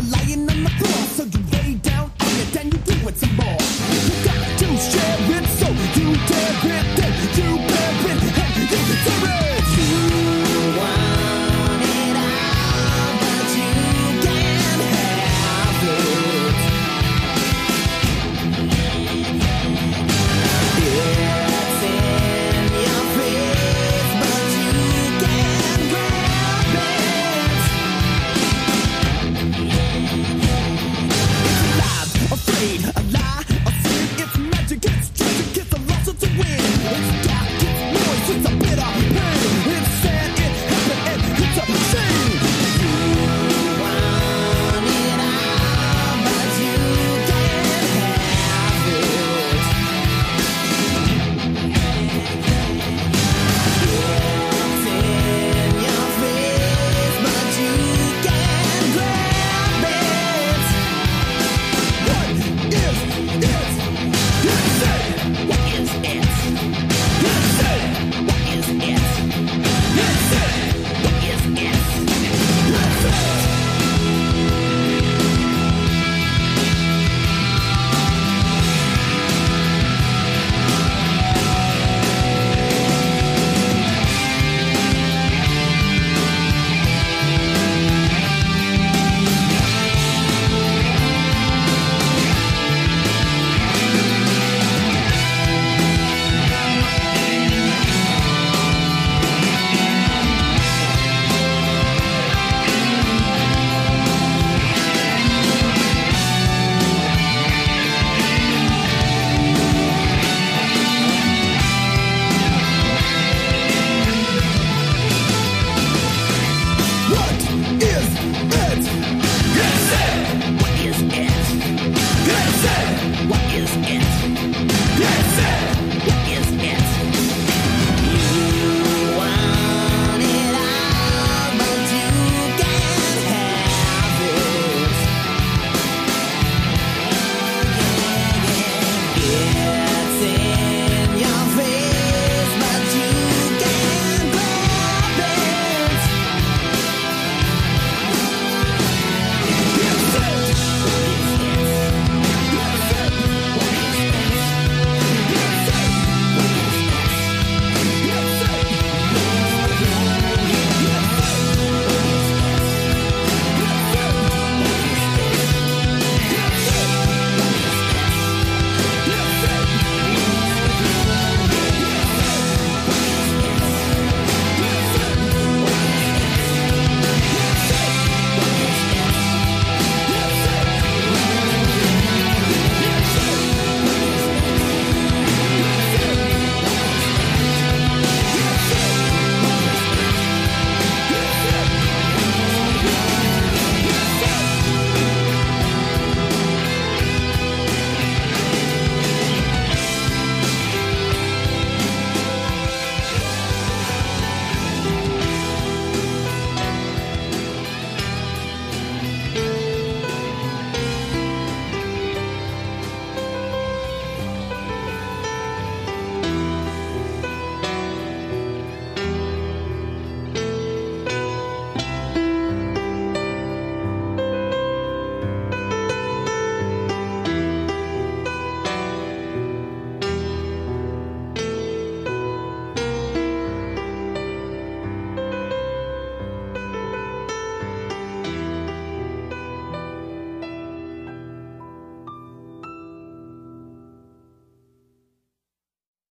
lying on the floor. So you lay down on it and you do it some more. You pick up